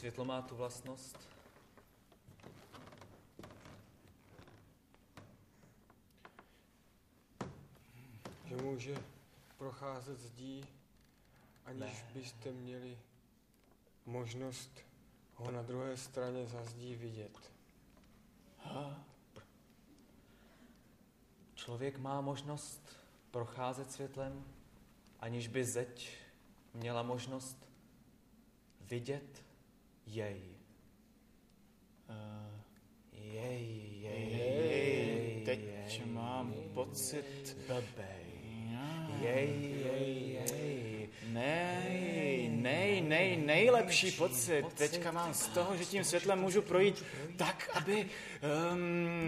Světlo má tu vlastnost, že může procházet zdí, aniž Ne. byste měli možnost ho na druhé straně za zdí vidět. Člověk má možnost procházet světlem, aniž by zeď měla možnost vidět jej. Uh, Jej, jej, jej, teď jej, mám pocit... Blbej. Jej, jej, jej. Nej, nej, nej, nejlepší pocit. Teďka mám z toho, že tím světlem můžu projít tak, aby um,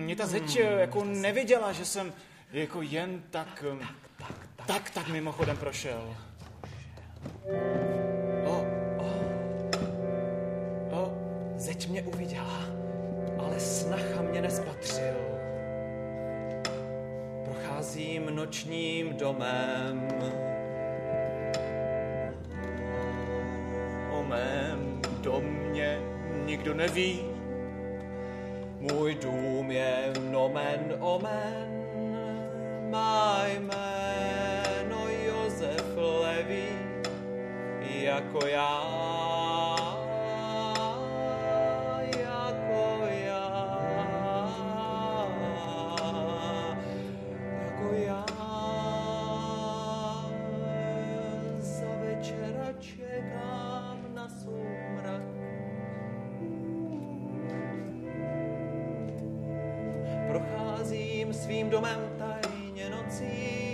mě ta zeď eh, jako neviděla, že jsem jako jen tak, um, tak, tak mimochodem prošel. O, mě uviděla, ale snacha mě nespatřil. Procházím nočním domem. o mém domě nikdo neví. Můj dům je nomen omen, má jméno Josef Levý, jako já, procházím svým domem tajně nocí.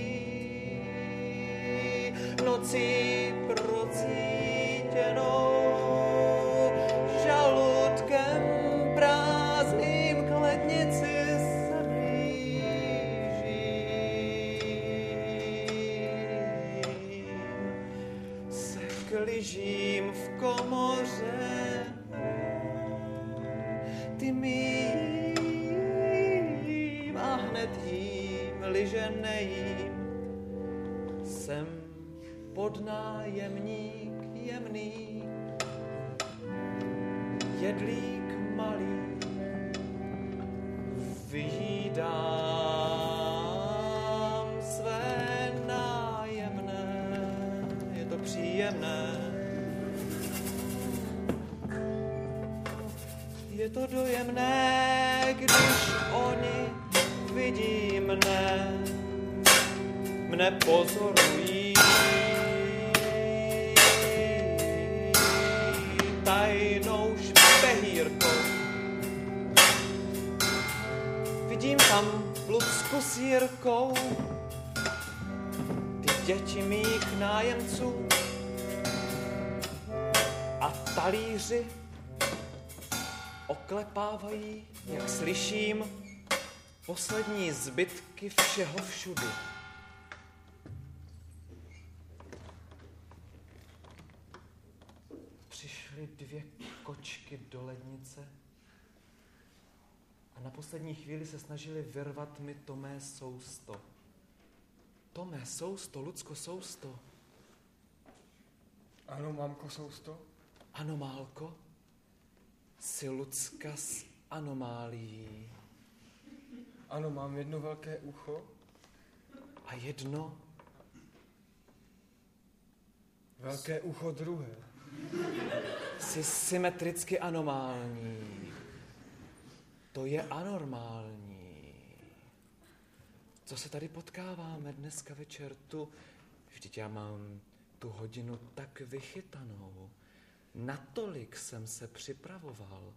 Podnájemník Jirkou, ty děti mých nájemců a talíři oklepávají, jak slyším, poslední zbytky všeho všudy. Přišly dvě kočky do lednice a na poslední chvíli se snažili vyrvat mi to mé sousto. To mé sousto, Lucko sousto. Ano, mamko, sousto? Ano, Málko, jsi Lucka s anomálií. Ano, mám jedno velké ucho, A jedno velké ucho druhé. jsi symetricky anomální. To je anormální. Co se tady potkáváme dneska večer tu? Vždyť já mám tu hodinu tak vychytanou. Natolik jsem se připravoval.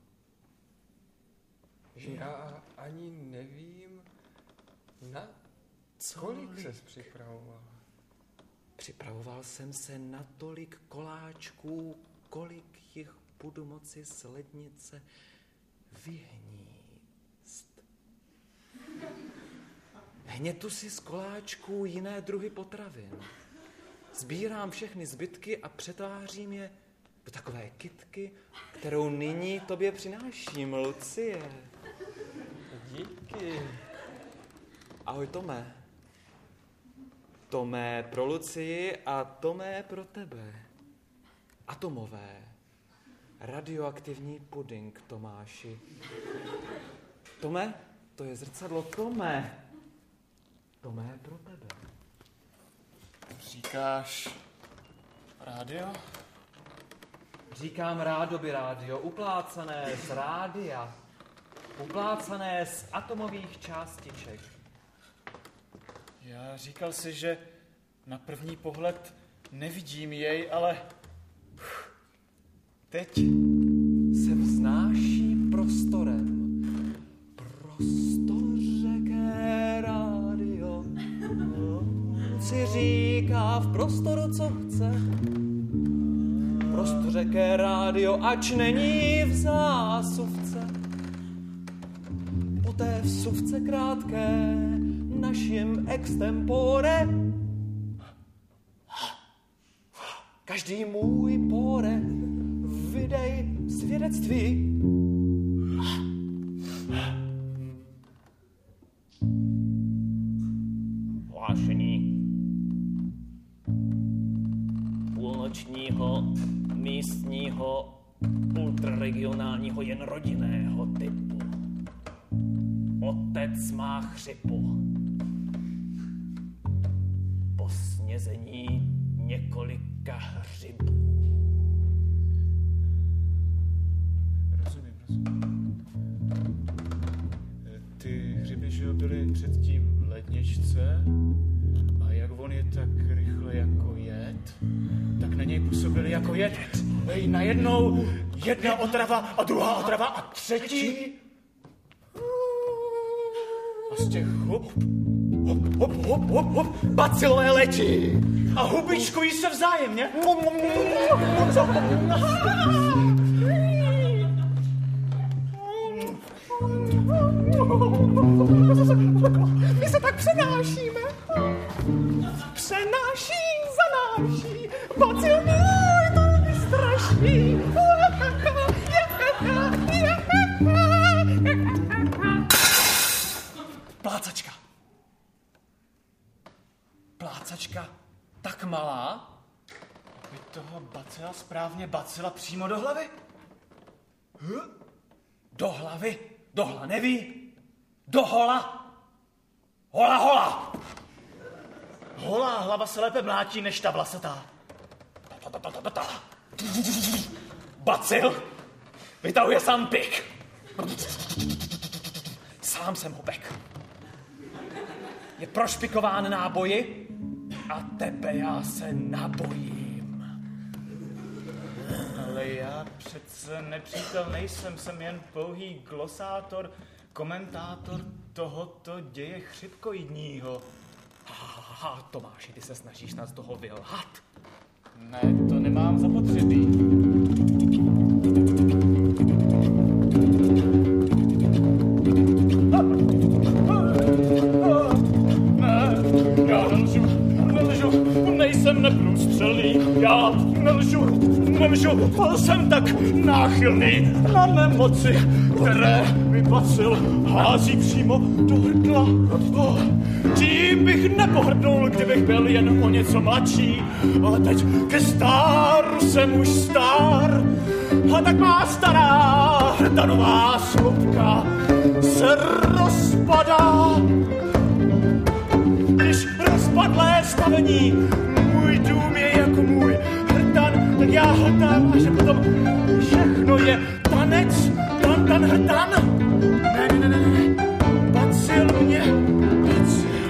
Že já ani nevím, na kolik ses připravoval. Připravoval jsem se na tolik koláčků, kolik jich budu moci z lednice vyhníst. Hnětu si z koláčků jiné druhy potravin. Sbírám všechny zbytky a přetvářím je do takové kitky, kterou nyní tobě přináším, Lucie. Díky. Ahoj Tome. Tomé pro Lucii a Tomé pro tebe. Atomové. radioaktivní puding, Tomáši. Tome, to je zrcadlo Tome. Tome pro tebe. Říkáš rádio? Říkám rádoby rádio, uplácané z rádia, uplácané z atomových částiček. Já říkal si, že na první pohled nevidím jej, ale teď Si říká v prostoru, co chce. Prostořeké rádio, ač není v zásuvce. Po té vsuvce krátké naším extempore každý můj pore vydej svědectví. Ultraregionálního, jen rodinného typu. Otec má chřipu. Po snězení několika hřibů. Rozumím, rozumím. Ty hřiby, že byly předtím v ledničce a jak on je tak rychle jako jed, tak na něj působili jako jed. Hej, najednou jedna otrava a druhá otrava a třetí. A z těch hub, hop, hop, hop, hop, hop, bacilové letí. A hubičkují se vzájemně. My se tak přenášíme. Přenáší, zanáší. Bacil můj, to mi Plácačka tak malá, By toho bacila správně bacila přímo do hlavy? do hlavy, do hlavy, do hola. Hola, hola. Holá hlava se lépe mlátí než ta vlasatá. Bacil vytahuje sám pik. Sám jsem ho pek. Je prošpikován náboji a tebe já se nabojím. Ale já přece nepřítel nejsem, jsem jen pouhý glosátor, komentátor tohoto děje chřipkoidního. Haha, Tomáši, ty se snažíš nás toho vylhat. Ne, to nemám zapotřebí. Neprůstřelný, já nelžu, nelžu, jsem tak náchylný na nemoci, které mi bacil hází přímo do hrdla. Oh, tím bych nepohrdnul, kdybych byl jen o něco mladší, ale teď ke stáru jsem už star. A tak má stará hrdanová sloupka se rozpadá když rozpadlé stavení. Můj dům je jako můj hrdan, tak já hltám a že potom všechno je tanec, tan, tan, hrdan. Ne, ne, ne, ne, ne, bacil mě, bacil.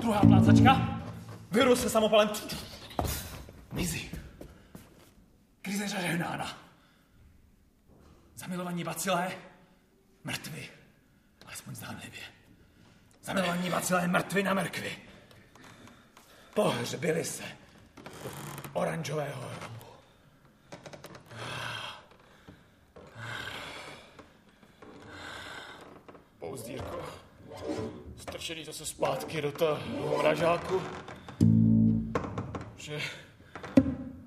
Druhá plácačka. Virus se samopalem. Mizí. Krize žehnána. Zamilovaní bacilé. Mrtví. Alespoň zdánlivě. Zamilovaní bacilé mrtví na mrkvi. Pohřbili se oranžového hrobu. Pouzdírko, strčený zase zpátky do toho mražáku, že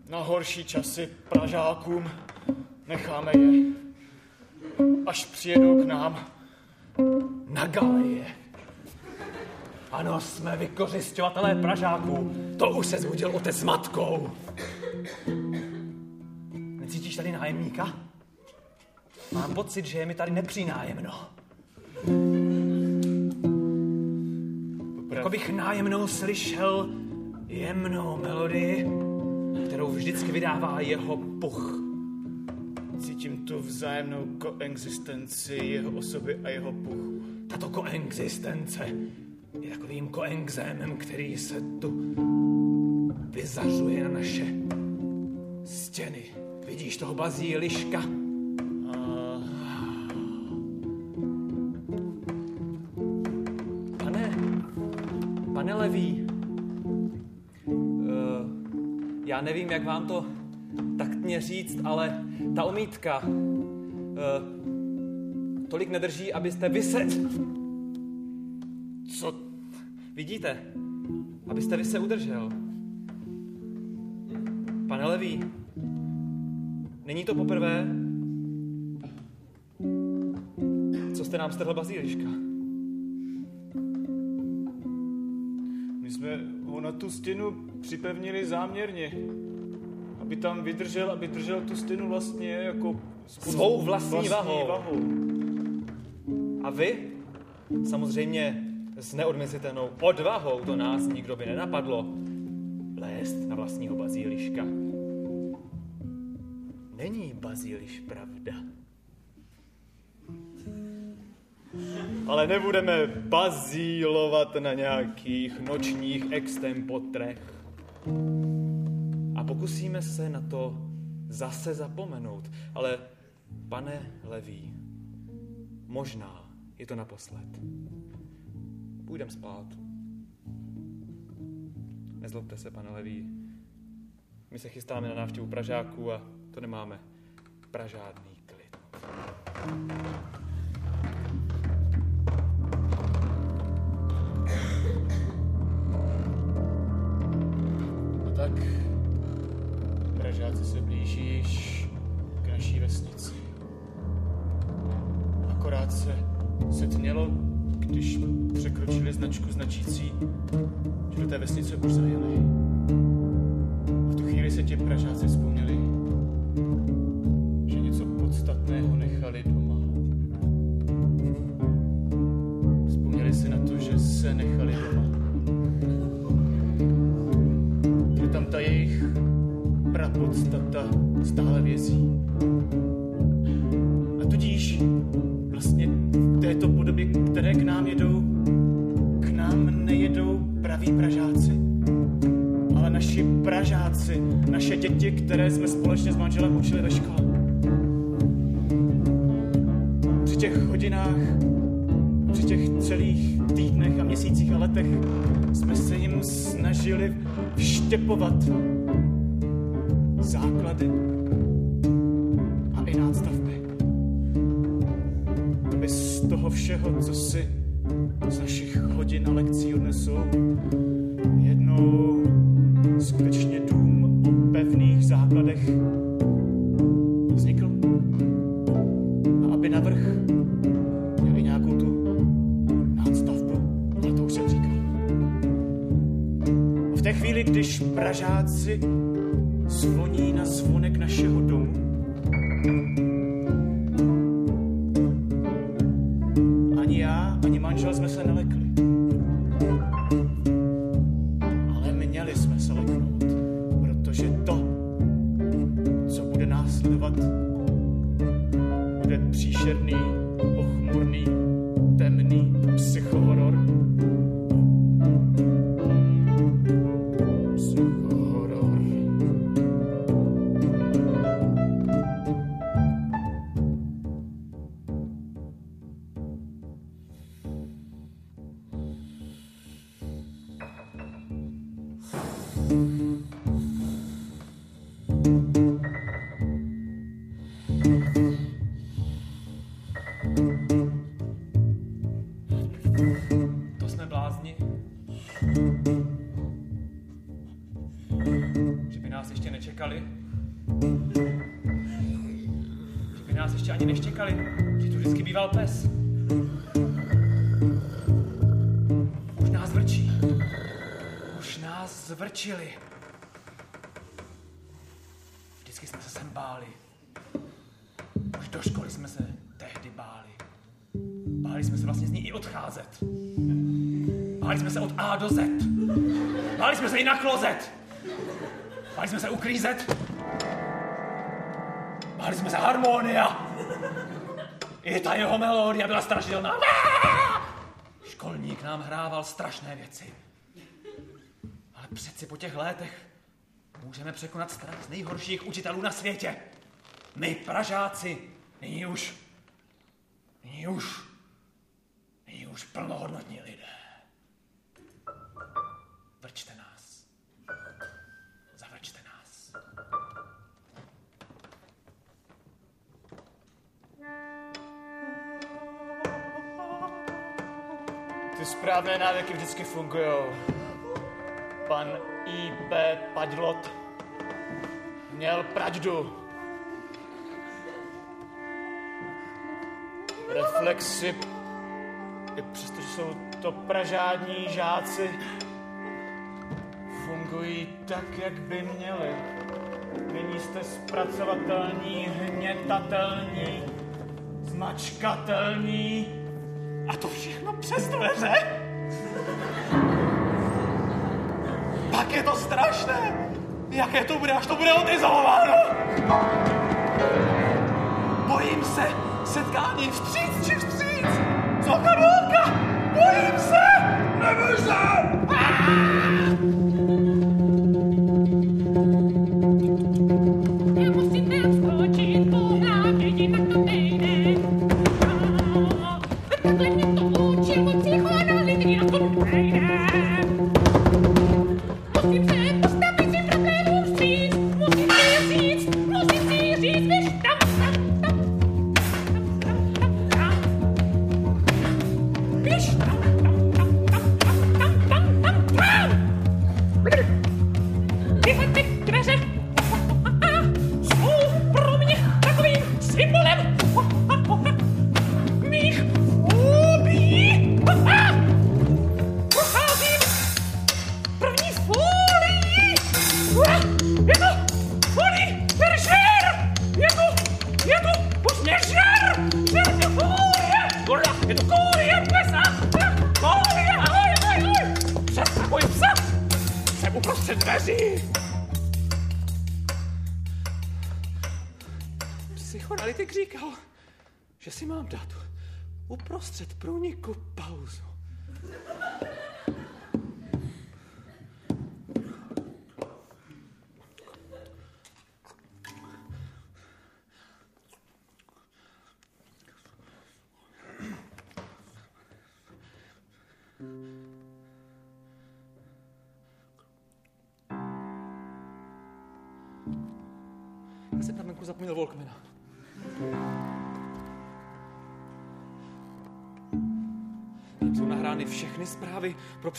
na horší časy Pražákům necháme je, až přijedou k nám Na galeje. Ano, jsme vykořišťovatelé Pražáků. To už se zbudil otec s matkou. Necítíš tady nájemníka? Mám pocit, že je mi tady nepřinájemno. Jako bych nájemnou slyšel jemnou melodii, kterou vždycky vydává jeho puch. Cítím tu vzájemnou koexistenci jeho osoby a jeho puchu. Tato koexistence je takovým koexémem, který se tu vyzařuje na naše stěny. Vidíš toho bazíliška? Pane, pane Levý, uh, já nevím, jak vám to taktně říct, ale ta omítka uh, tolik nedrží, abyste vyset. Vidíte? Abyste vy se udržel. Pane Levý, není to poprvé, co jste nám strhl bazíliška. My jsme ho na tu stěnu připevnili záměrně. Aby tam vydržel, aby držel tu stěnu vlastně jako... Svou vlastní vahou. vahou. A vy, samozřejmě s neodmyslitelnou odvahou, to nás nikdo by nenapadlo, lézt na vlastního bazíliška. Není bazíliš pravda. Ale nebudeme bazílovat na nějakých nočních extempotrech. A pokusíme se na to zase zapomenout. Ale, pane Levý, možná je to naposled. Půjdem spát. Nezlobte se, pane Levý. My se chystáme na návštěvu Pražáků a to nemáme pražádný klid. A tak Pražáci se blíží již k naší vesnici. Akorát se setmělo, když překročili značku značící, že do té vesnice už zajeli. A v tu chvíli se ti Pražáci vzpomněli, Pražáci, naše děti, které jsme společně s manželem učili ve škole. Při těch hodinách, při těch celých týdnech a měsících a letech jsme se jim snažili vštěpovat základy a i nástavby. Aby z toho všeho, co si z našich hodin a lekcí odnesou, jednou skutečně základech vznikl. A aby navrch měli nějakou tu nástavbu, ale to už jsem říkal. A v té chvíli, když Pražáci zvoní na zvonek našeho zvrčili. Vždycky jsme se sem báli. Do školy jsme se tehdy báli. Báli jsme se vlastně z ní i odcházet. Báli jsme se od A do Z. Báli jsme se i na klozet. Báli jsme se uklízet. Báli jsme se harmonia. I ta jeho melodie byla strašidelná. Školník nám hrával strašné věci. Přeci po těch letech můžeme překonat strach z nejhorších učitelů na světě. My, Pražáci, nyní už, nyní už, nyní už plnohodnotní lidé. Vrčte nás. Zavrčte nás. Ty správné návyky vždycky fungují. Pan I.P. Padlot měl pravdu. Reflexy, i přestože jsou to pražádní žáci, fungují tak, jak by měli. Nyní jste zpracovatelní, hnětatelní, zmačkatelní a to všechno přes dveře? Pak je to strašné. Jaké to bude, až to bude odizolováno? Bojím se setkání vstříc či vstříc. Kanónka? Bojím se! Neboj se!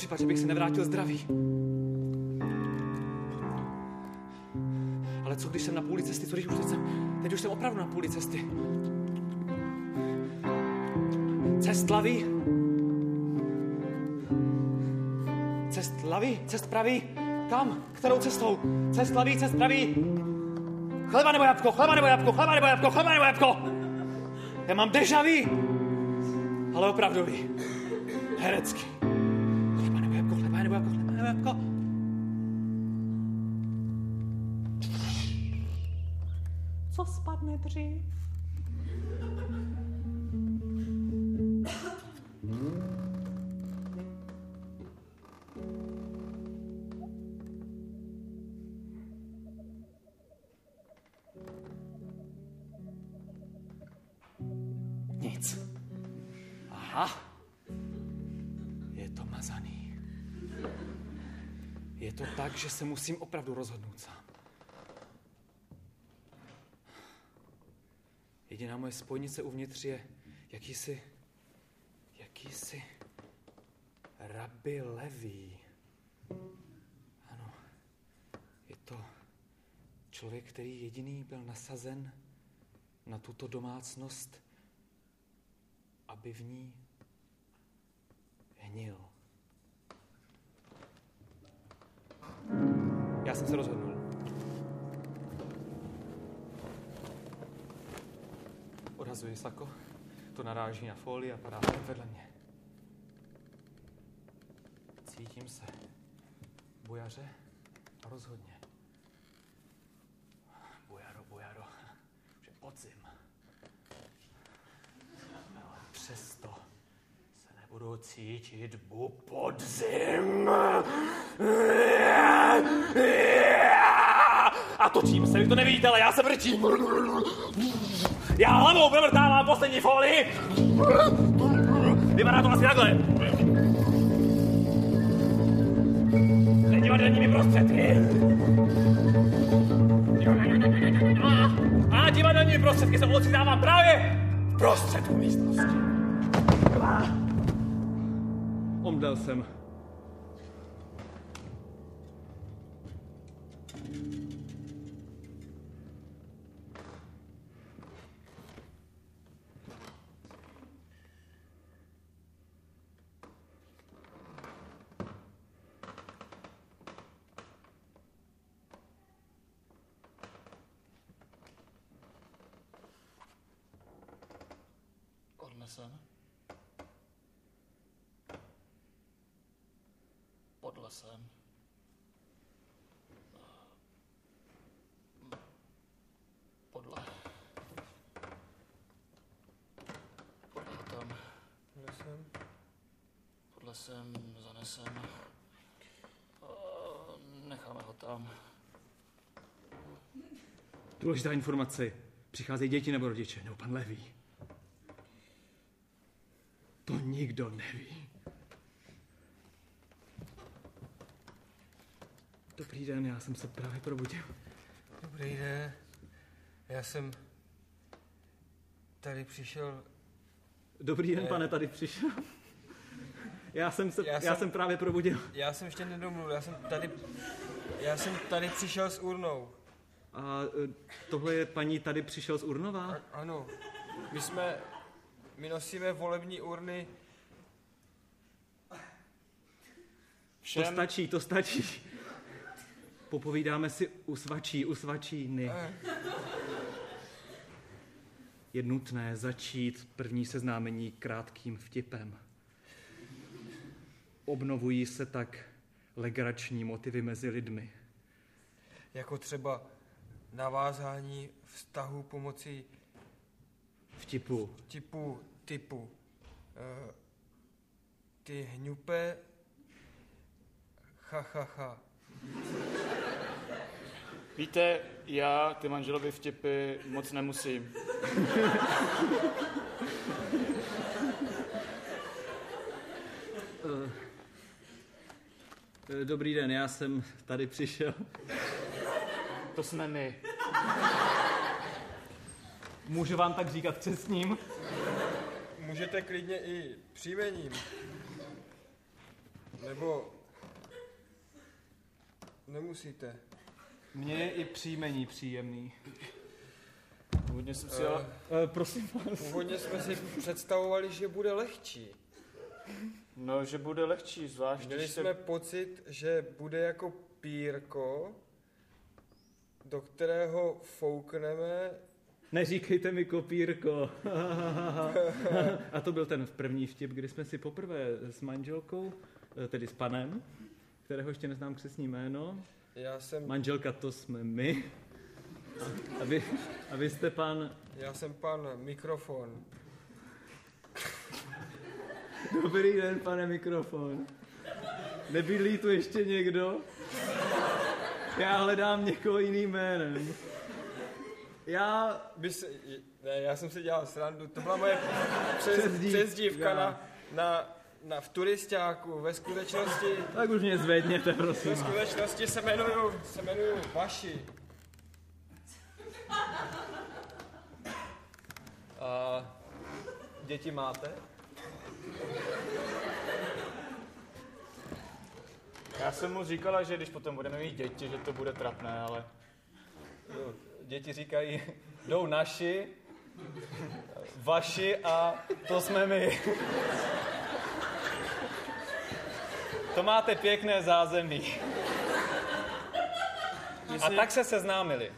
Případ, že bych se nevrátil zdravý. Ale co když jsem na půli cesty? Co když už teď jsem, teď už jsem opravdu na půli cesty? Cest lavý? Cest lavý? Cest pravý? Kam? Kterou cestou? Cest lavý, cest pravý? Chleba nebo jabko, chleba nebo jabko, chleba nebo jabko, chleba nebo jabko. Já mám deja vu, ale opravdový. Herecký. Dřív? Nic. Aha. Je to mazaný. Je to tak, že se musím opravdu rozhodnout sám. Jediná moje spojnice uvnitř je jakýsi, jakýsi rabi levý. Ano, je to člověk, který jediný byl nasazen na tuto domácnost, aby v ní hnil. Já jsem se rozhodnul. Zhazuji sako, to naráží na folii a padá vedle mě. Cítím se bujaře a rozhodně. Bujaro, už je podzim. Ale přesto se nebudu cítit bu podzim. A točím se, vy to nevidíte, ale já se vrčím. Já hlavou provrtávám poslední folii. Vypadá to asi takhle. Divadelními prostředky. A divadelními prostředky se ocitávám právě v prostředku místnosti. Omdlel jsem. Důležitá informace. Přicházejí děti nebo rodiče, nebo pan Levý. To nikdo neví. Dobrý den, já jsem se právě probudil. Dobrý den. Já jsem tady přišel, Dobrý den, Ne. pane, tady přišel. Já jsem se, já, jsem... já jsem právě probudil. já jsem ještě nedomluvil, já jsem tady, já jsem tady přišel s urnou. A e, tohle je paní tady přišel z Urnova? A, ano, my jsme, my nosíme volební urny, To Všem, stačí, to stačí. Popovídáme si u svačí, u svačíny. Eh. Je nutné začít první seznámení krátkým vtipem. Obnovují se tak legrační motivy mezi lidmi. jako třeba navázání vztahu pomocí Vtipu. typu, typu uh, ty hňupe, ha, ha, ha. víte, já ty manželovi vtipy moc nemusím. E, Dobrý den, já jsem tady přišel. To jsme my. Můžu vám tak říkat přesním? Můžete klidně i příjmením. Nebo nemusíte. Mně je i příjmení příjemný. Původně jsem si ale... E, prosím vás. Původně jsme si představovali, že bude lehčí. No, že bude lehčí, zvlášť Měli když jsme se... pocit, že bude jako pírko, do kterého foukneme Neříkejte mi kopírko. A to byl ten první vtip, kdy jsme si poprvé s manželkou, eh, tedy s panem, kterého ještě neznám křesní jméno. Já jsem, Manželka to jsme my. A vy, a vy jste pan... já jsem pan mikrofon. Dobrý den, pane mikrofon. Nebydlí tu ještě někdo? Já hledám někoho jiným jménem. Já... By se, ne, já jsem si dělal srandu, to byla moje přes, Přezdívka. přezdívka na, na, na, v turistáku. Ve skutečnosti, Tak už mě zvedněte, prosím. ve skutečnosti se jmenuju, se jmenuju Vaši. A děti máte? Já jsem mu říkala, že když potom budeme mít děti, že to bude trapné, ale... Jo, Děti říkají, jdou naši, vaši a to jsme my. To máte pěkné zázemí. A tak se seznámili.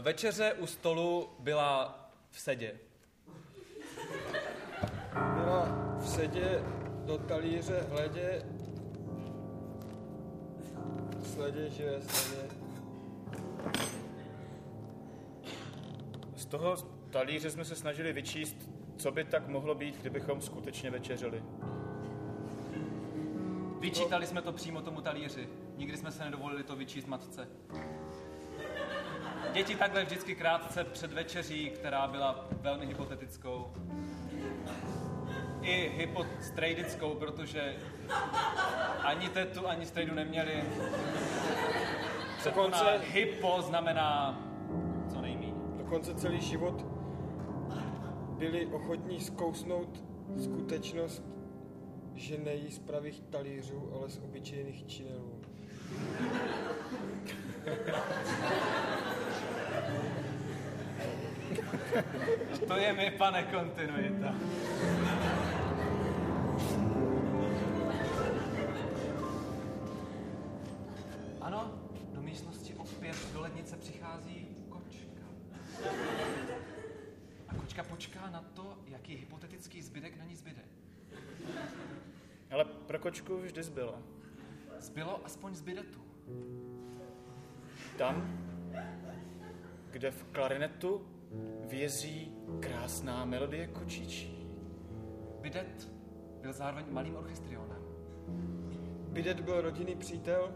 Večeře u stolu byla v sedě. Byla v sedě do talíře hledě, sledě, že sledě. Z toho talíře jsme se snažili vyčíst, co by tak mohlo být, kdybychom skutečně večeřili. Vyčítali jsme to přímo tomu talíři. Nikdy jsme se nedovolili to vyčíst matce. Děti takhle vždycky krátce před večeří, která byla velmi hypotetickou. I hypostrejdickou, protože ani tetu, ani strejdu neměli. Dokonce, hypo znamená co nejméně. dokonce celý život byli ochotní zkousnout skutečnost, že nejí z pravých talířů, ale z obyčejných činelů. To je mi, pane, kontinuita. Ano, do místnosti opět do lednice přichází kočka. A kočka počká na to, jaký hypotetický zbytek na ní zbyde. Ale pro kočku vždy zbylo. Zbylo aspoň zbydetu. Tam, kde v klarinetu vězí krásná melodie kočičí. Bidet byl zároveň malým orchestrionem. Bidet byl rodinný přítel,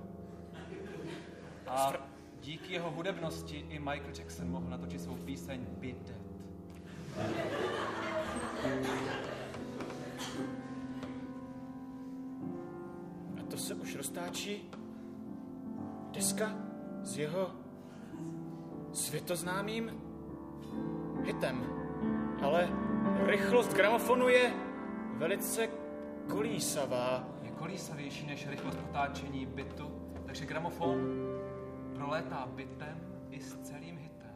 A díky jeho hudebnosti i Michael Jackson mohl natočit svou píseň Bidet. A to se už roztáčí deska s jeho světoznámým hitem. Ale rychlost gramofonu je velice kolísavá. Je kolísavější než rychlost otáčení bitu, takže gramofon prolétá bitem i s celým hitem.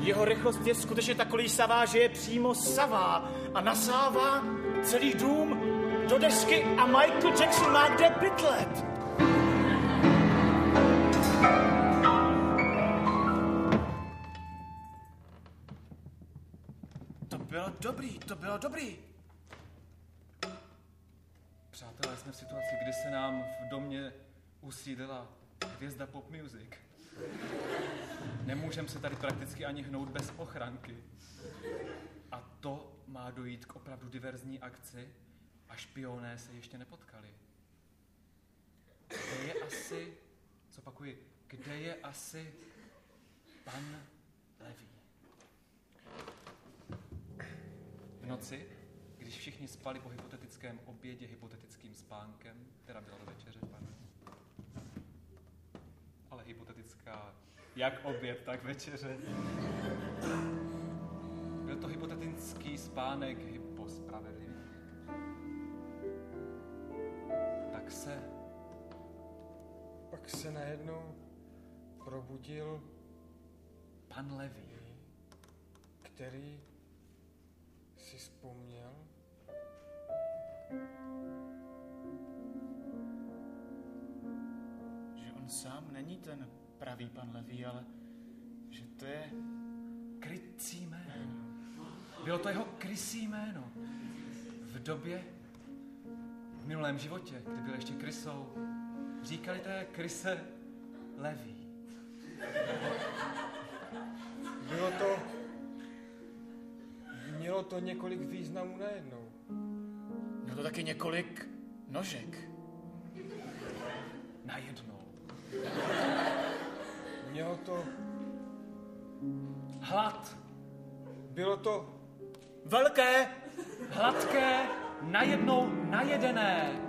Jeho rychlost je skutečně tak kolísavá, že je přímo savá a nasává celý dům do desky a Michael Jackson má kde bydlet. Dobrý, to bylo dobrý. Přátelé, jsme v situaci, kdy se nám v domě usídila hvězda pop music. Nemůžeme se tady prakticky ani hnout bez ochranky. A to má dojít k opravdu diverzní akci a špioné se ještě nepotkali. Kde je asi, co opakuji, kde je asi pan Levý? V noci, když všichni spali po hypotetickém obědě hypotetickým spánkem, která byla do večeře, pardon. Ale hypotetická, jak oběd, tak večeře. Byl to hypotetický spánek hypospravedlivý. Tak se pak se najednou probudil, pan Levý který si vzpomněl, Že on sám není ten pravý pan Levý, ale že to je krycí jméno. Bylo to jeho krysí jméno. V době, v minulém životě, kdy byl ještě krysou, říkali té kryse Levý. bylo to, mělo to několik významů najednou. Měl to taky několik nožek. Najednou. Mělo to, Hlad, bylo to, Velké! hladké, najednou najedené.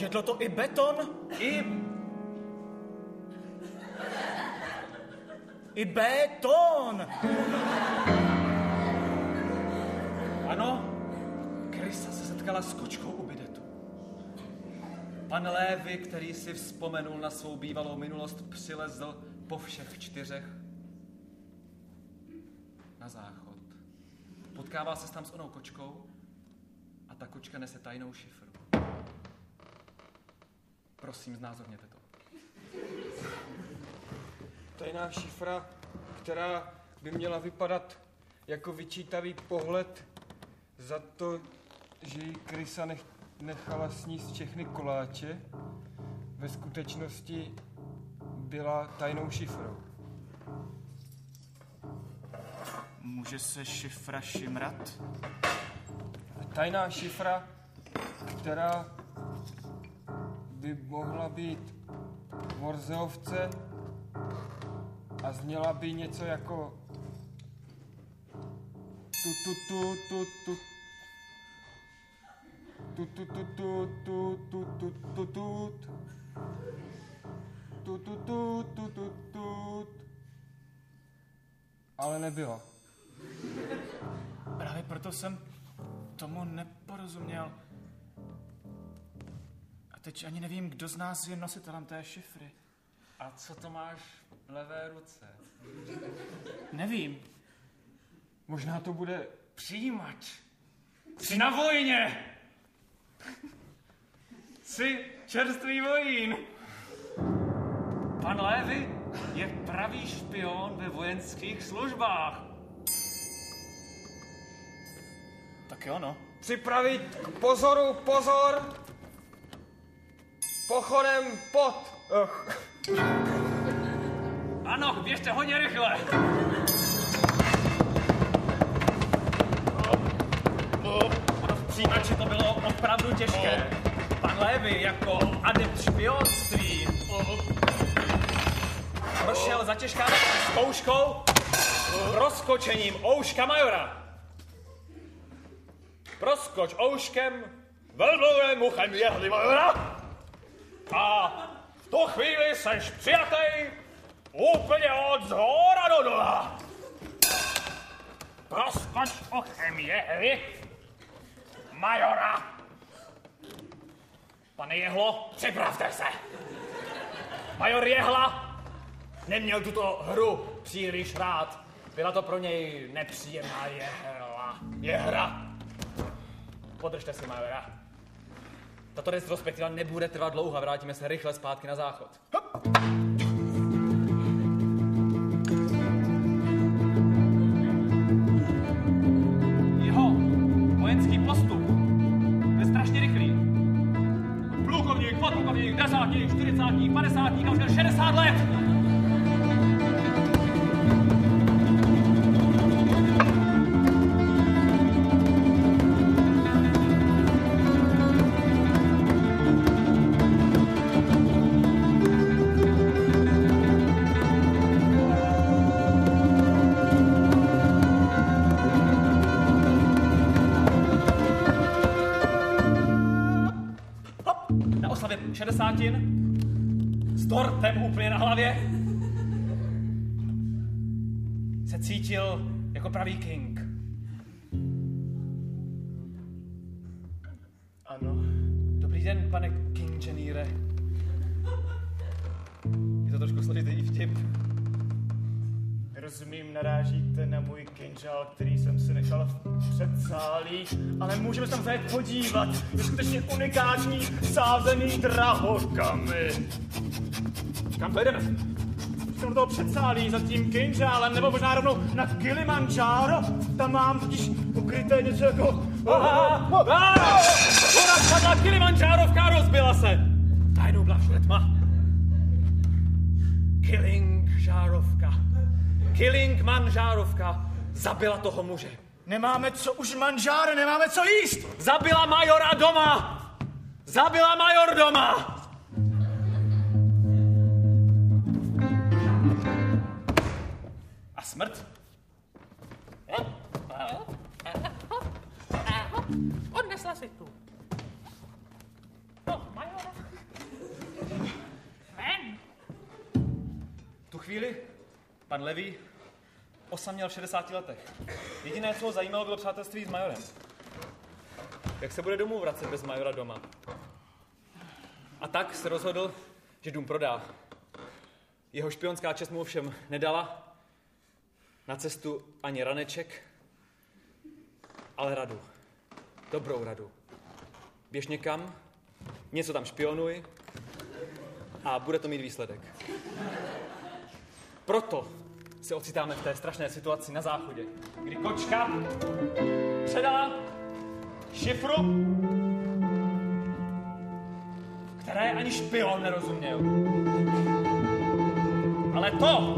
Jedlo to i beton, I i beton! Ano, krysa se setkala s kočkou u bidetu. Pan Lévy, který si vzpomenul na svou bývalou minulost, přilezl po všech čtyřech na záchod. Potkává se tam s onou kočkou a ta kočka nese tajnou šifru. Prosím, znázorněte to. tajná šifra, která by měla vypadat jako vyčítavý pohled za to, že jí krysa nech, nechala sníst všechny koláče, ve skutečnosti byla tajnou šifrou. Může se šifra šimrat? Tajná šifra, která by mohla být Morzeovce a zněla by něco jako tu tu tu tu tu tu tu tu tu tu tu tu tu tu tu tu tu tu tu tu ale nebyla. Právě proto jsem tomu neporozuměl. A teď ani nevím, kdo z nás je nositelem té šifry. A co to máš v levé ruce? Nevím. Možná to bude Přijímač. Jsi na vojně! Jsi čerstvý vojín. Pan Lévy je pravý špion ve vojenských službách. Tak jo, no. Připravit k pozoru, pozor! Pochodem pod. Ach, Ano, běžte hodně rychle. Ono v přijímači to bylo opravdu těžké. Pan Lévy jako adept špionství prošel zatěžkávací zkouškou proskočením ouška majora. Proskoč ouškem velbloujem uchem jehly majora a v tu chvíli seš přijatej úplně od zhora do dola. Proskoč uchem jehly majora. Pane Jehlo, připravte se. Major Jehla neměl tuto hru příliš rád. Byla to pro něj nepříjemná jehla. Jehra. Podržte si, majora. Tato retrospektiva nebude trvat dlouho a vrátíme se rychle zpátky na záchod. Jeho třicátník, 40 50 a 60 let. S tortem úplně na hlavě se cítil jako pravý king. Ano. Dobrý den, pane King Janire. Je to trošku složitý vtip. Rozumím, narážíte na můj kinžál, který jsem si nechal v předsálí, ale můžeme se tam zajet podívat. Je skutečně unikátní, sázený drahokamy. Kam to jdeme? Jsem do toho předsálí za tím kinžálem, nebo možná rovnou na Kilimanjaro. Tam mám totiž ukryté něco jako... Aha! Ah! Hora spadla Kilimanjárovka rozbila se! Tajnou byla všude tma. Killing žárovka. Killing man žárovka zabila toho muže. Nemáme co už manžáre, nemáme co jíst. Zabila majora doma! Zabila major doma! Smrt? Odnesla si tu. No, majora. Ven. Tu chvíli pan Levý osaměl v 60 letech. Jediné, co ho zajímalo, bylo přátelství s majorem. Jak se bude domů vracet bez majora doma? A tak se rozhodl, že dům prodá. Jeho špionská čest mu ovšem nedala na cestu ani raneček, ale radu. Dobrou radu. Běž někam, něco tam špionuj a bude to mít výsledek. Proto se ocitáme v té strašné situaci na záchodě, kdy kočka předá šifru, které ani špion nerozuměl. Ale to,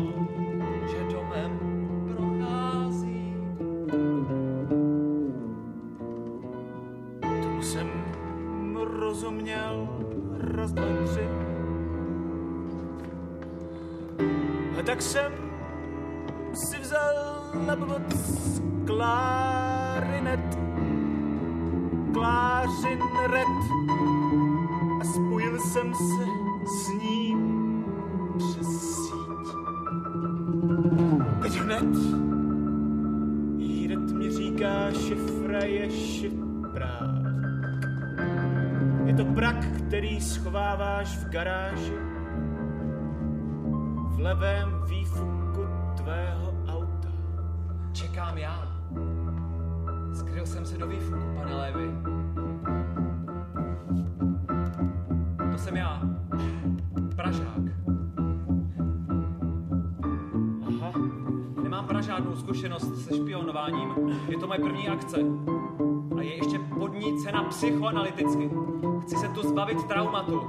raz, dva, tři. A tak jsem si vzal na pomoc klarinet, klářinret a spojil jsem se s ním přes síť. Teď hned jíret mi říká, šifra je šifra. Který schováváš v garáži v levém výfuku tvého auta. čekám já. Skryl jsem se do výfuku, pane Lévy. To jsem já. Pražák. Aha, Nemám pra žádnou zkušenost se špionováním. Je to moje první akce. A je ještě pod ní cena psychoanalyticky. Chci se tu zbavit traumatu.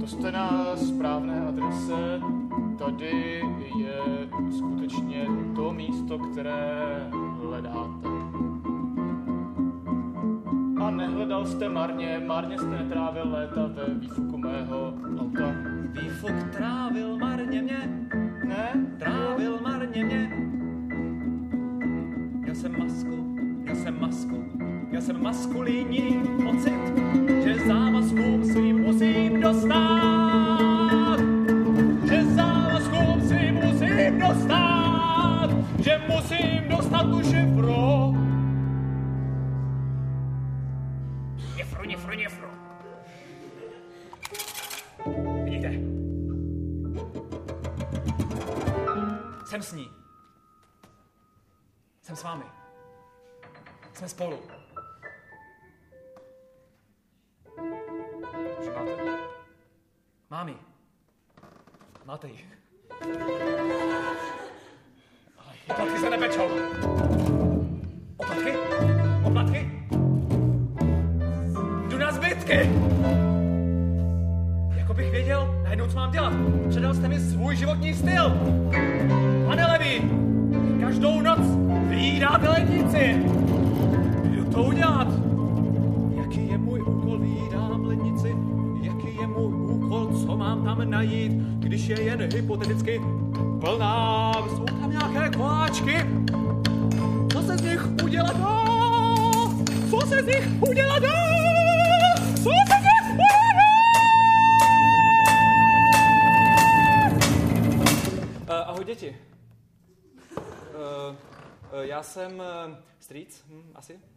To jste na správné adrese. Tady je skutečně to místo, které hledáte. A nehledal jste marně, marně jste netrávil léta ve výfuku mého auta. Výfuk trávil marně mě, Ne? trávil jsem masku, já jsem maskulinní pocit, že závazkům svým musím dostat. Že závazkům svým musím dostat, že musím dostat tu šifru. Něfru, něfru, něfru. Vidíte? Jsem s ní. Jsem s vámi. Jsme spolu. Ji máte? Ji. Ale oplatky se nepečou. Oplatky? Oplatky? Jdu na zbytky! Jako bych věděl, najednou co mám dělat. Předal jste mi svůj životní styl. Pane Levi, každou noc vyjídáte lednici. To udělat. Jaký je můj úkol, vyjídám lednici. Jaký je můj úkol, co mám tam najít, když je jen hypoteticky plná. Jsou tam nějaké koláčky. Co se z nich udělat? Co se z nich udělat? Co se z nich udělat? Uh, ahoj děti. Uh, uh, já jsem uh, Streets, hm, asi.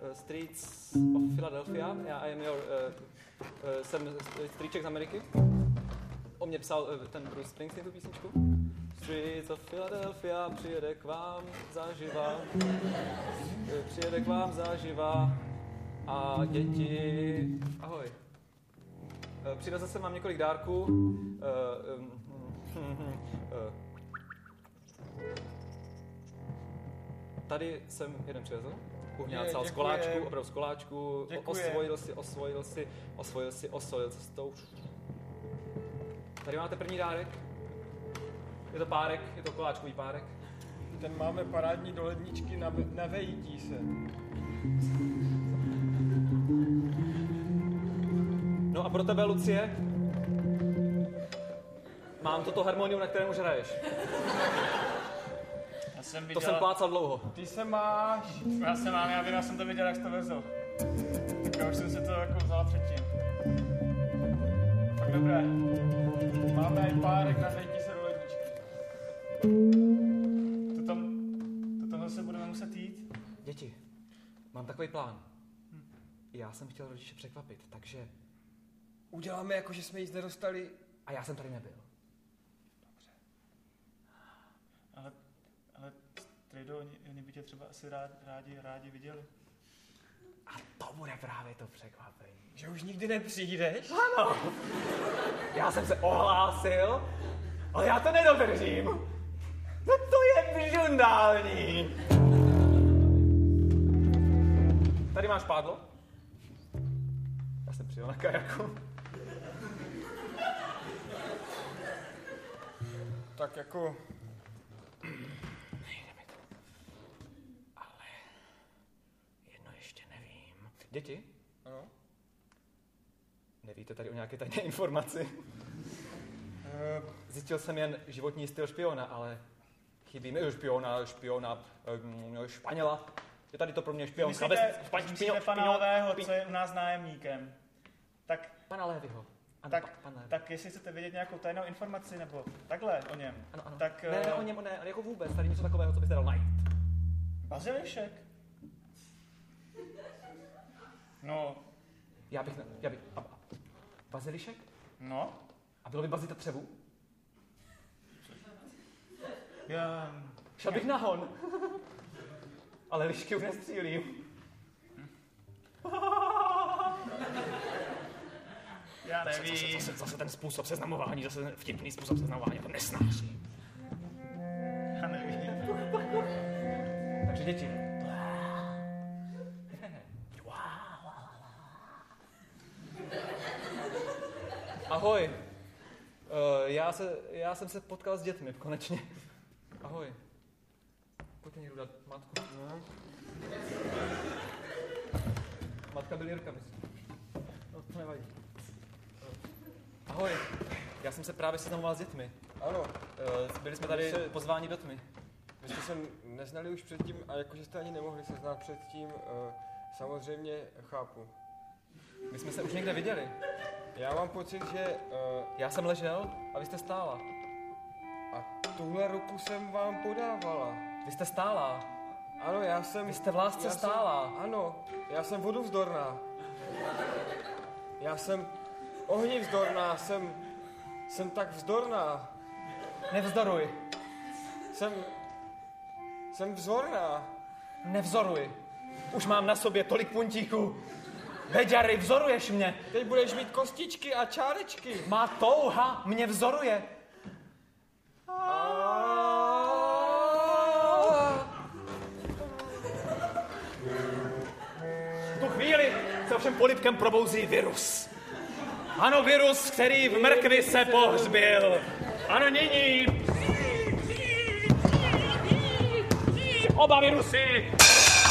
Hm. Uh, Streets of Philadelphia. Já I am your, uh, uh, jsem Streetček z Ameriky. O mě psal ten Bruce Springsteen tu písničku. Streets of Philadelphia přijede k vám zaživa. Přijede k vám zaživa. A děti... Ahoj. Přivezl jsem vám několik dárků. Uh, um, Eh, Tady jsem jeden přivezl. Kuchně napsal z děkujem. koláčku, opravdu z koláčku. O- Děkujem. Osvojil si, osvojil si, osvojil si, osvojil se s tou. Tady máte první dárek. Je to párek, je to koláčkový párek. ten máme parádní do ledničky na, na vejítí se. No a pro tebe, Lucie, mám toto harmonium, na kterém už hraješ. Jsem To viděl, jsem plácal dlouho. Ty se máš. já jsem mám, já, vím, já jsem to viděl, jak jsi to vezl. Tak já už jsem si to jako vzal předtím. Tak dobré. Máme i párek na vejítí se do ledničky. To tam, to tam zase budeme muset jít. Děti, mám takový plán. Já jsem chtěl rodiče překvapit, takže... Uděláme jako, že jsme jíst nedostali. A já jsem tady nebyl. Ale, Trejdo, oni, oni by tě třeba asi rádi, rádi, rádi viděli. A to bude právě to překvapení. Že už nikdy nepřijdeš? Ano. Já jsem se ohlásil, ale já to nedodržím. No to je žundální. Tady máš pádlo. Já jsem přijel na kajaku. Tak jako... Ale jedno ještě nevím. Děti, Ano? nevíte tady o nějaké tajné informaci? Eh, Zjistil jsem jen životní styl špiona, ale chybí mi špiona, špiona, eh, španěla. Je tady to pro mě špion. Myslíte, myslíte pana Levého, co je u nás nájemníkem? Tak, Pana Lévyho. Ano, tak, pa, pan Lévy. tak jestli chcete vědět nějakou tajnou informaci, nebo takhle o něm, Ano, ano. tak... ne, ne, eh, o něm, ne, jako vůbec, tady něco takového, co byste dal najít. Bazilišek? No, Já bych, ne, já bych, a, a, bazilišek? no, A bylo by bazita třevu? já... Šel bych na hon. Ale lišky už nestřílím. Já Zase, nevím. zase, zase ten způsob seznamování, zase ten vtipný způsob seznamování, to nesnáším. Já nevím. Takže děti. Ahoj. Uh, já, se, já jsem se potkal s dětmi konečně. Ahoj. Pojďte někdo dát matku. No. Matka byl Jirka, myslím. No, to nevadí. Ahoj. Já jsem se právě seznamoval s dětmi. ano, Uh, byli jsme tady se- pozváni do tmy. vy jste se neznali už předtím a jakože jste ani nemohli se znát předtím, eh, samozřejmě chápu. My jsme se už někde viděli. Já mám pocit, že eh, Já jsem ležel a vy jste stála. a tuhle ruku jsem vám podávala. Vy jste stála. Ano, já jsem... Vy jste v lásce já jsem- stála. Ano, já jsem vodovzdorná. Já jsem ohnivzdorná, jsem... Jsem tak vzdorná. Nevzdoruj. Jsem... Jsem vzorná. Nevzoruj. Už mám na sobě tolik puntíků. Beďary, vzoruješ mě. Teď budeš mít kostičky a čárečky. Má touha mě vzoruje. V tu chvíli se ovšem polipkem probouzí virus. Ano, virus, který v mrkvi se pohřbil. Ano, nyní. Oba virusy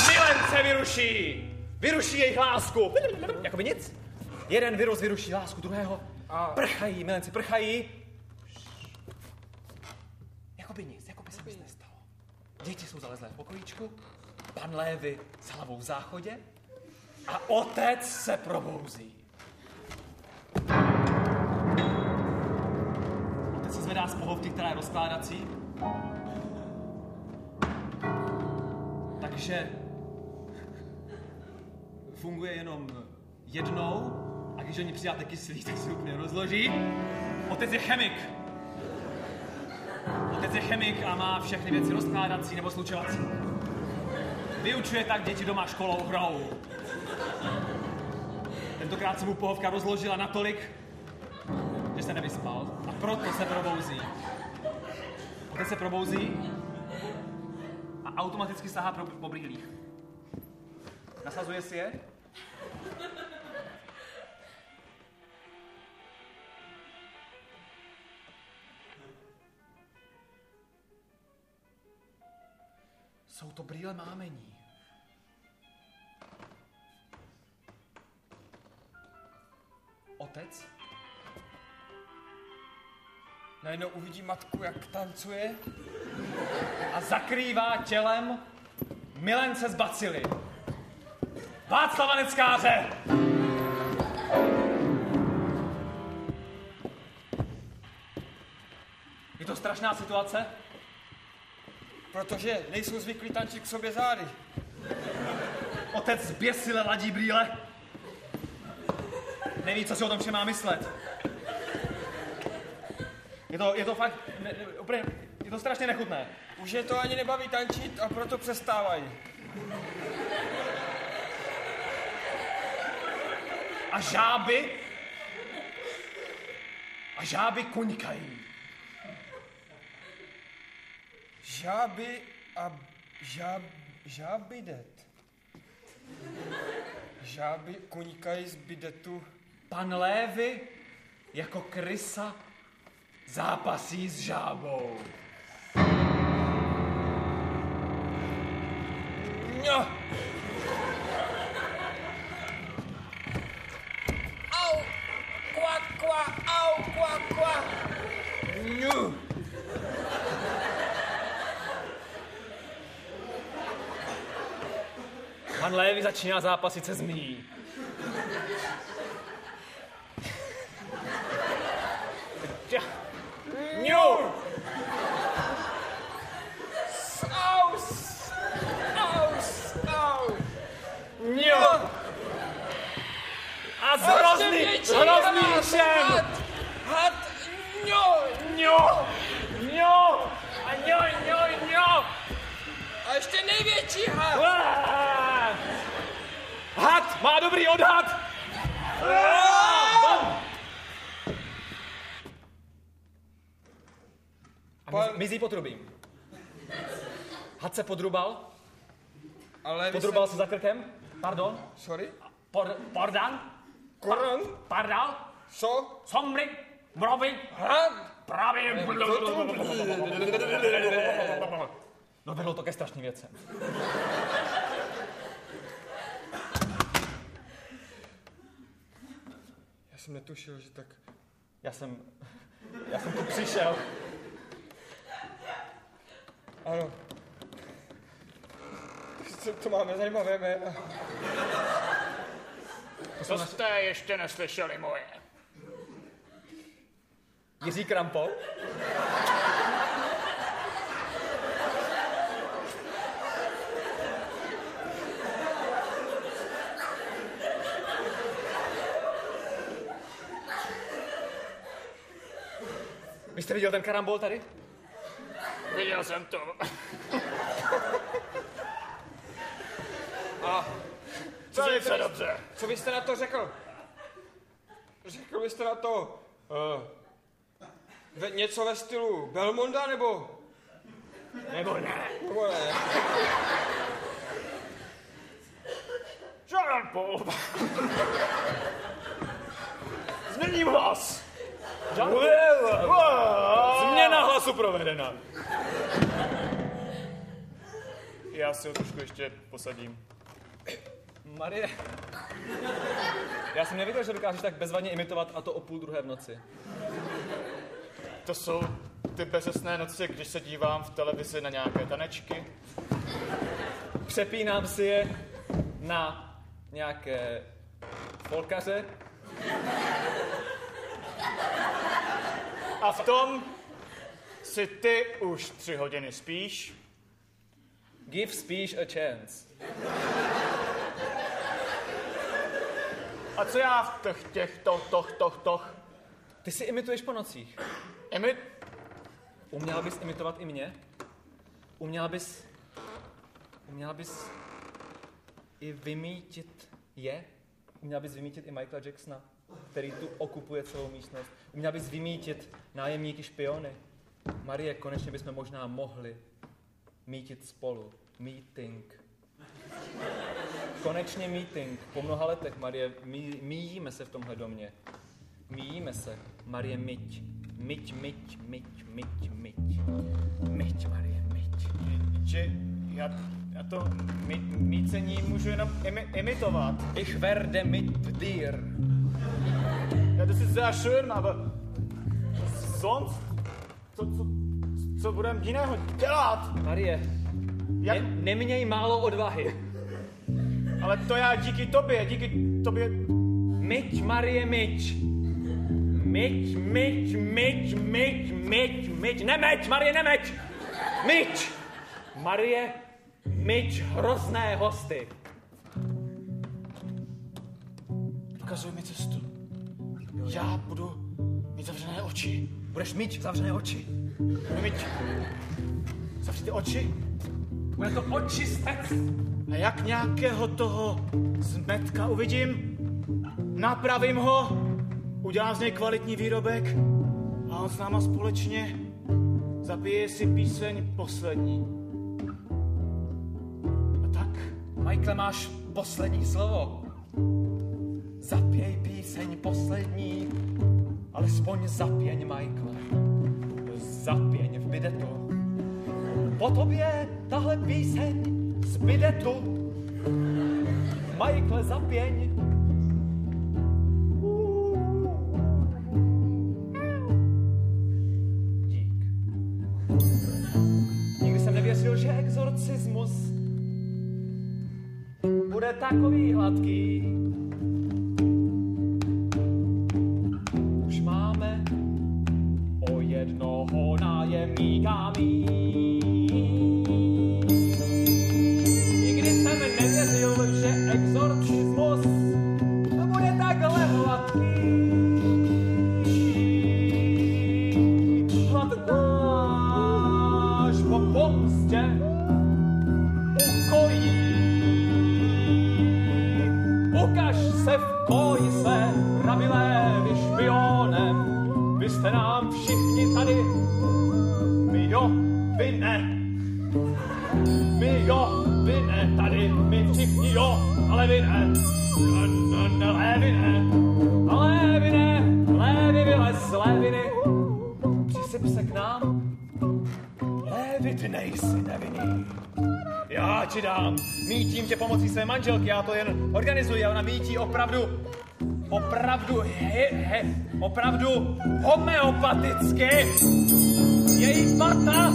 milence vyruší. Vyruší jejich lásku. Jakoby nic. Jeden virus vyruší lásku druhého a prchají, milenci prchají. Jakoby nic, jakoby se nic nestalo. Děti jsou zalezlé v pokojíčku, pan Lévy s hlavou v záchodě a otec se probouzí. Otec se zvedá z pohovky, která je rozkládací. Takže funguje jenom jednou a když do ní přidáte kyslík, tak se úplně rozloží. Otec je chemik. Otec je chemik a má všechny věci rozkládací nebo slučovací. Vyučuje tak děti doma školou hrou. Tentokrát se mu pohovka rozložila natolik, že se nevyspal a proto se probouzí. Otec se probouzí a automaticky sahá po brýlích. Nasazuje si je Jsou to brýle mámení. Otec? Najednou uvidí matku, jak tancuje. A zakrývá tělem milence z bacily. Václava Neckáře! Je to strašná situace? Protože nejsou zvyklí tančit k sobě zády. Otec zběsile ladí brýle. Neví, co si o tom vše má myslet. Je to, je to fakt, ne, ne, úplně, je to strašně nechutné. Už je to ani nebaví tančit a proto přestávají. A žáby? A žáby kuňkají. Žáby a žáb, žábidet. Žáby kuňkají z bidetu. Pan Lévy jako krysa zápasí s žábou. No. Začíná zápasit se zmí. No. Aus! Aus! Au! Jo! A s hrozný, hrozný všem! Had! No! Jo! Jo! A jo, jo, jo! A ještě největší had! Ah! Má dobrý odhad! A Pan- mizí, potrubím. Had se podrubal? Ale Podrubal se za krkem? Pardon? Sorry? Por, pardon? Koran? Pardon? Co? Somry? Mrovi? Had? Právě. No vedlo to ke strašným věcem. Jsem netušil, že tak... Já jsem, já jsem tu přišel. Ano. Co to máme zajímavé jména. To jste ještě neslyšeli moje. Jiří Krampol. Jste viděl ten karambol tady? Viděl jsem to. Co Velice byste, dobře. co byste na to řekl? Řekl byste na to uh, ve, něco ve stylu Belmonda nebo... Nebo ne? Nebo ne? Jean Paul. Změním hlas. Změna hlasu provedena. Já si ho trošku ještě posadím. Marie, já jsem nevěděl, že dokážeš tak bezvadně imitovat a to o půl druhé v noci. To jsou ty bezesné noci, když se dívám v televizi na nějaké tanečky. Přepínám si je na nějaké folkaře. A v tom si ty už tři hodiny spíš. Give speech a chance. A co já v těch, těch, toch, toch, toch, toch. Ty si imituješ po nocích. Emi, Uměla bys imitovat i mě? Uměla bys... Uměla bys i vymítit je? Uměla bys vymítit i Michaela Jacksona, který tu okupuje celou místnost? Uměla bys vymítit nájemníky špiony? Marie, konečně bychom možná mohli mítit spolu. Meeting. Konečně meeting. Po mnoha letech, Marie, mí, míjíme se v tomhle domě. Míjíme se. Marie, myť. Myť, myť, myť, myť, myť. Myť, Marie, myť. že já, já to mí, mícení můžu jenom imi, imitovat. Ich werde mit dir. Das ist sehr schön, aber sonst, co, co, co budeme jiného dělat? Marie, Jak, ne, neměj málo odvahy. ale to já díky tobě, díky tobě, Myť, Marie, myť. Myť, myť, myť, myť, myť, myť. Nemeď, Marie, nemeď. Myť. Marie, myť hrozné hosty. ukazuj mi cestu. Já budu mít zavřené oči. Budeš mít zavřené oči. Budu mít zavřít ty oči. Bude to očistec. A jak nějakého toho zmetka uvidím, napravím ho, udělám z něj kvalitní výrobek a on s náma společně zapije si píseň poslední. A tak, Michael, máš poslední slovo. Zapěj píseň poslední. Alespoň zapěň, Michael. Zapěň v bidetu. Po tobě tahle píseň z bidetu. Michael, zapěň. Dík. Nikdy jsem nevěřil, že exorcismus bude takový hladký. Opravdu homeopaticky. Její pata,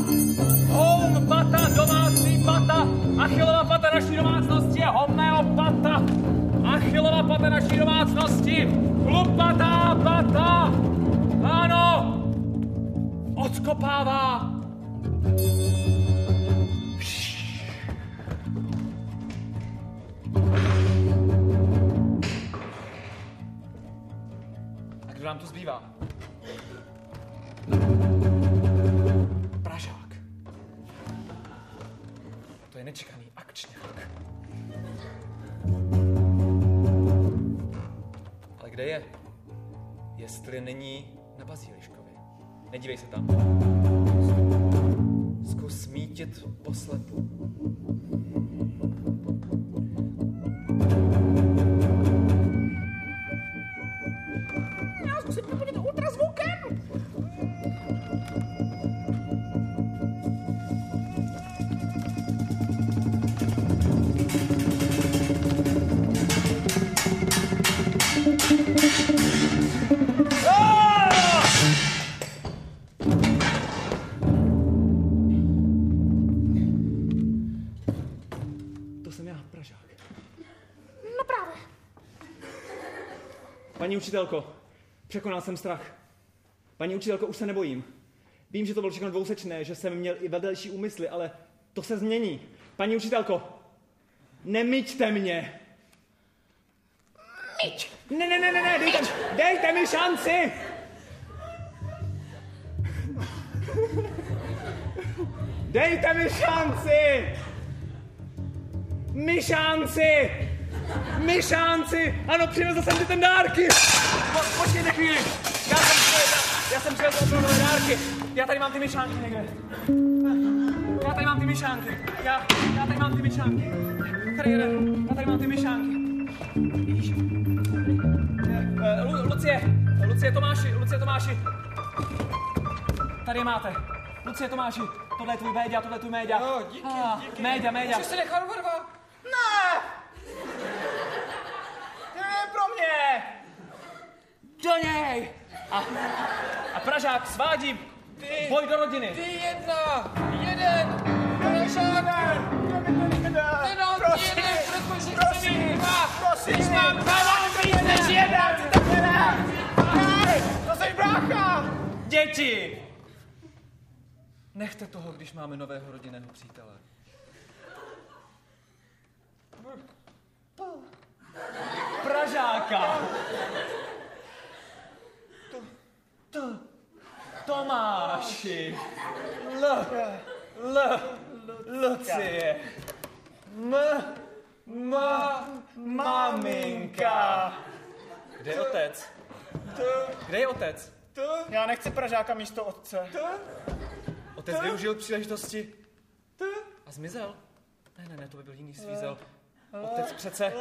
nečekaný akčňák. Ale kde je? Jestli není na Bazíliškově. Nedívej se tam. Zkus mítit poslepu. Já Paní učitelko, překonal jsem strach. Paní učitelko, už se nebojím. Vím, že to bylo všechno dvousečné, že jsem měl i vedlejší úmysly, ale to se změní. Paní učitelko, nemyťte mě. Myť. Ne, ne, ne, ne, ne, dejte, dejte mi šanci. Dejte mi šanci. Mi šanci. Mi šanci. Ano, přivezl jsem ti ten dárky. Po, počkejte chvíli. Já jsem přivezl, já jsem přivezl opravdové dárky. Já tady mám ty myšánky někde. Já tady mám ty myšánky. Já, já tady mám ty myšánky. Tady jeden. Já tady mám ty myšánky. Vidíš? Eh, Lu, Lucie, Lucie Tomáši, Lucie Tomáši. Tady je máte. Lucie Tomáši, tohle je tvůj média, tohle je tvůj média. No, díky, ah, díky. Média, média. Jsi se nechal urvat. Ne! To je pro mě! Do něj! A, a Pražák svádí Ty, boj do rodiny. ty jedna, jeden, Pražák. Mám dva, než jeden. To brácha. Děti! Nechte toho, když máme nového rodinného přítele. Pražáka! To, to, Tomáši! L, L, Lucie! M, M, maminka! Kde je otec? Kde je otec? Já nechci Pražáka místo otce. Otec využil příležitosti a zmizel. Ne, ne, ne, to by byl jiný svízel. Otec přece...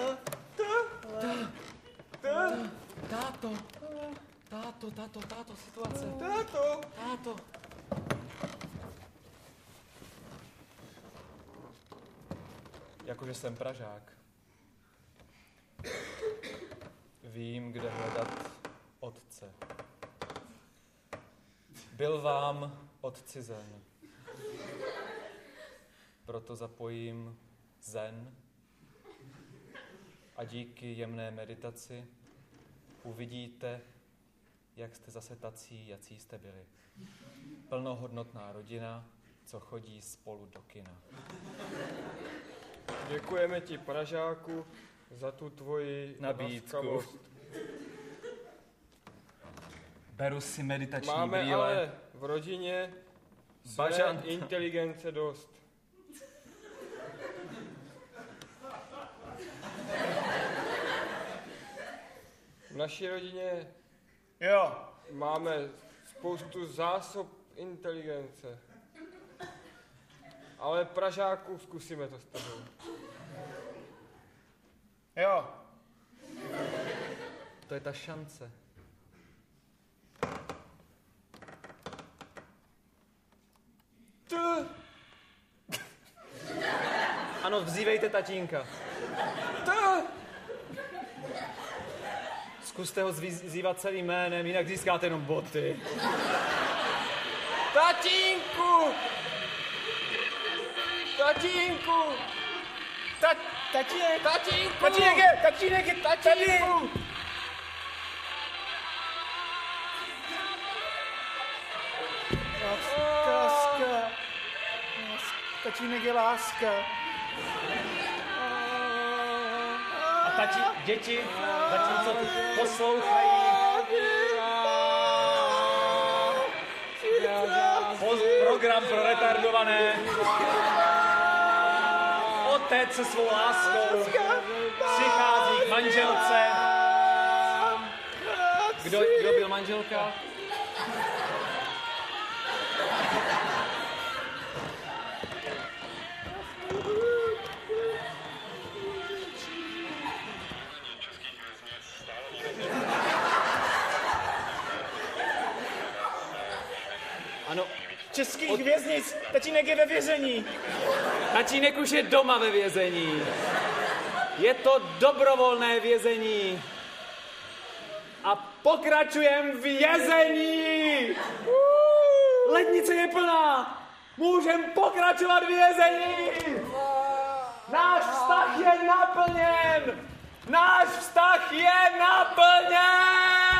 Táto. Táto, táto, táto, situace. Táto! Táto. Jakože jsem Pražák. Vím, kde hledat otce. Byl vám odcizen. Proto zapojím zen a díky jemné meditaci uvidíte, jak jste zase tací, jací jste byli. Plnohodnotná rodina, co chodí spolu do kina. Děkujeme ti, Pražáku, za tu tvoji Nabídku. laskavost. Beru si meditační Máme brýle. ale v rodině Bažant. inteligence dost. V naší rodině Jo, máme spoustu zásob inteligence. Ale Pražáku zkusíme to s tebou. jo. To je ta šance. T, Ano, vzívejte tatínka. t, Zkuste ho vzývat celým jménem, jinak získáte jenom boty. tatínku! Tatínku! Ta, tatínek, Tatínku! tatínek je, tatínek je. Tatínku! Láska. Tatínek je láska. Tati, děti, zatímco poslouchají poz, program pro retardované, otec se svou láskou přichází k manželce. Kdo, kdo byl manželka? Českých věznic, tatínek je ve vězení. Tatínek už je doma ve vězení. Je to dobrovolné vězení. A pokračujem v vězení. Lednice je plná. Můžem pokračovat v vězení. Náš vztah je naplněn. Náš vztah je naplněn.